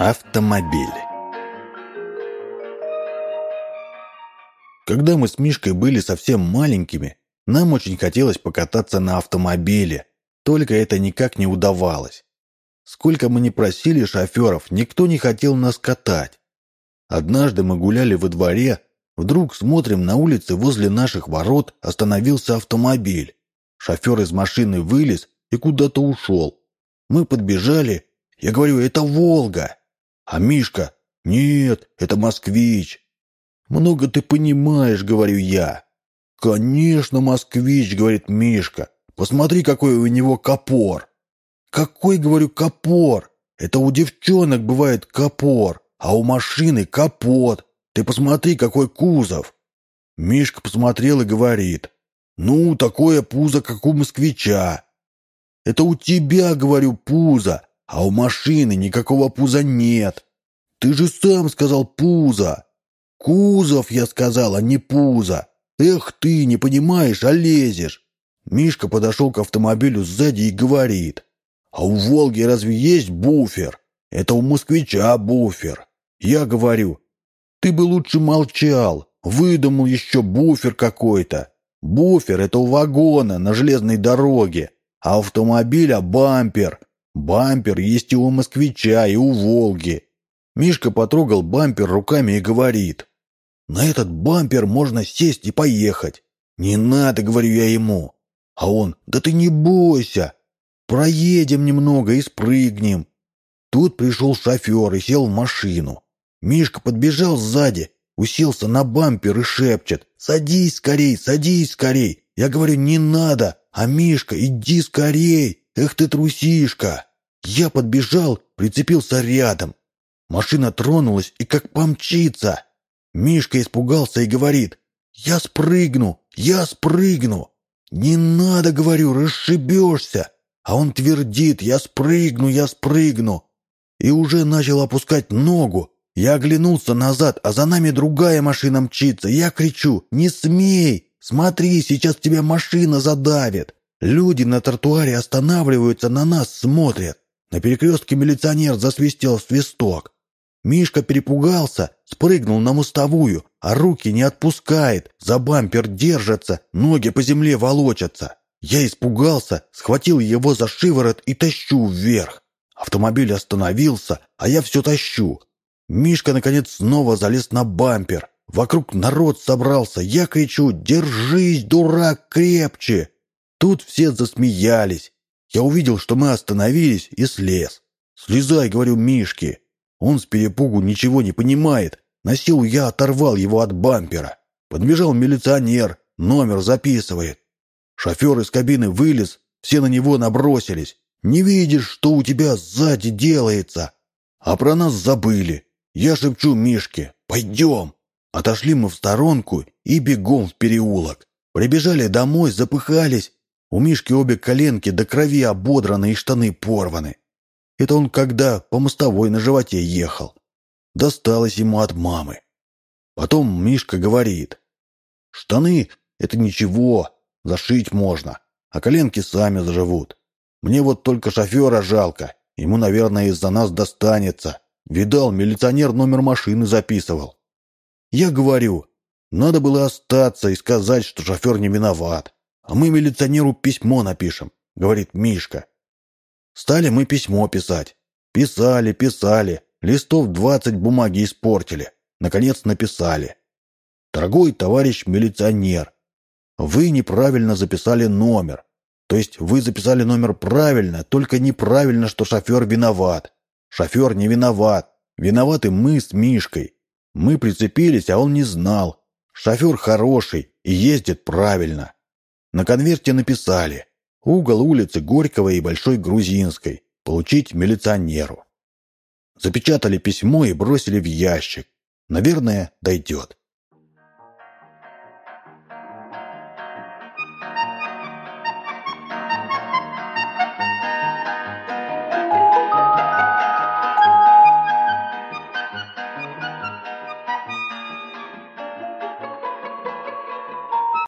Автомобиль Когда мы с Мишкой были совсем маленькими, нам очень хотелось покататься на автомобиле, только это никак не удавалось. Сколько мы ни просили шоферов, никто не хотел нас катать. Однажды мы гуляли во дворе, вдруг смотрим на улице возле наших ворот остановился автомобиль. Шофер из машины вылез и куда-то ушел. Мы подбежали, я говорю, это «Волга». А Мишка, нет, это москвич. Много ты понимаешь, говорю я. Конечно, москвич, говорит Мишка. Посмотри, какой у него капор. Какой, говорю, капор? Это у девчонок бывает капор, а у машины капот. Ты посмотри, какой кузов. Мишка посмотрел и говорит. Ну, такое пузо, как у москвича. Это у тебя, говорю, пузо, а у машины никакого пуза нет. Ты же сам сказал пузо. Кузов, я сказал, а не пузо. Эх ты, не понимаешь, а лезешь. Мишка подошел к автомобилю сзади и говорит. А у «Волги» разве есть буфер? Это у москвича буфер. Я говорю, ты бы лучше молчал. Выдумал еще буфер какой-то. Буфер — это у вагона на железной дороге, а автомобиля бампер. Бампер есть и у москвича, и у «Волги». Мишка потрогал бампер руками и говорит. «На этот бампер можно сесть и поехать». «Не надо», — говорю я ему. А он, «Да ты не бойся. Проедем немного и спрыгнем». Тут пришел шофер и сел в машину. Мишка подбежал сзади, уселся на бампер и шепчет. «Садись скорей, садись скорей!» Я говорю, «Не надо!» А Мишка, иди скорей! Эх ты трусишка! Я подбежал, прицепился рядом. Машина тронулась и как помчится. Мишка испугался и говорит, «Я спрыгну, я спрыгну!» «Не надо, — говорю, — расшибешься!» А он твердит, «Я спрыгну, я спрыгну!» И уже начал опускать ногу. Я оглянулся назад, а за нами другая машина мчится. Я кричу, «Не смей! Смотри, сейчас тебя машина задавит!» Люди на тротуаре останавливаются, на нас смотрят. На перекрестке милиционер засвистел свисток. Мишка перепугался, спрыгнул на мостовую, а руки не отпускает, за бампер держится, ноги по земле волочатся. Я испугался, схватил его за шиворот и тащу вверх. Автомобиль остановился, а я все тащу. Мишка, наконец, снова залез на бампер. Вокруг народ собрался. Я кричу «Держись, дурак, крепче!» Тут все засмеялись. Я увидел, что мы остановились, и слез. «Слезай», — говорю Мишке. Он с перепугу ничего не понимает. На силу я оторвал его от бампера. Подбежал милиционер, номер записывает. Шофер из кабины вылез, все на него набросились. «Не видишь, что у тебя сзади делается?» А про нас забыли. Я шепчу Мишке «Пойдем». Отошли мы в сторонку и бегом в переулок. Прибежали домой, запыхались, у Мишки обе коленки до крови ободраны и штаны порваны. Это он когда по мостовой на животе ехал. Досталось ему от мамы. Потом Мишка говорит. Штаны — это ничего, зашить можно, а коленки сами заживут. Мне вот только шофера жалко, ему, наверное, из-за нас достанется. Видал, милиционер номер машины записывал. Я говорю, надо было остаться и сказать, что шофер не виноват. «А мы милиционеру письмо напишем», — говорит Мишка. Стали мы письмо писать. Писали, писали. Листов двадцать бумаги испортили. Наконец написали. «Дорогой товарищ милиционер, вы неправильно записали номер. То есть вы записали номер правильно, только неправильно, что шофер виноват. Шофер не виноват. Виноваты мы с Мишкой. Мы прицепились, а он не знал. Шофер хороший и ездит правильно. На конверте написали «Угол улицы Горького и Большой Грузинской. Получить милиционеру». Запечатали письмо и бросили в ящик. Наверное, дойдет.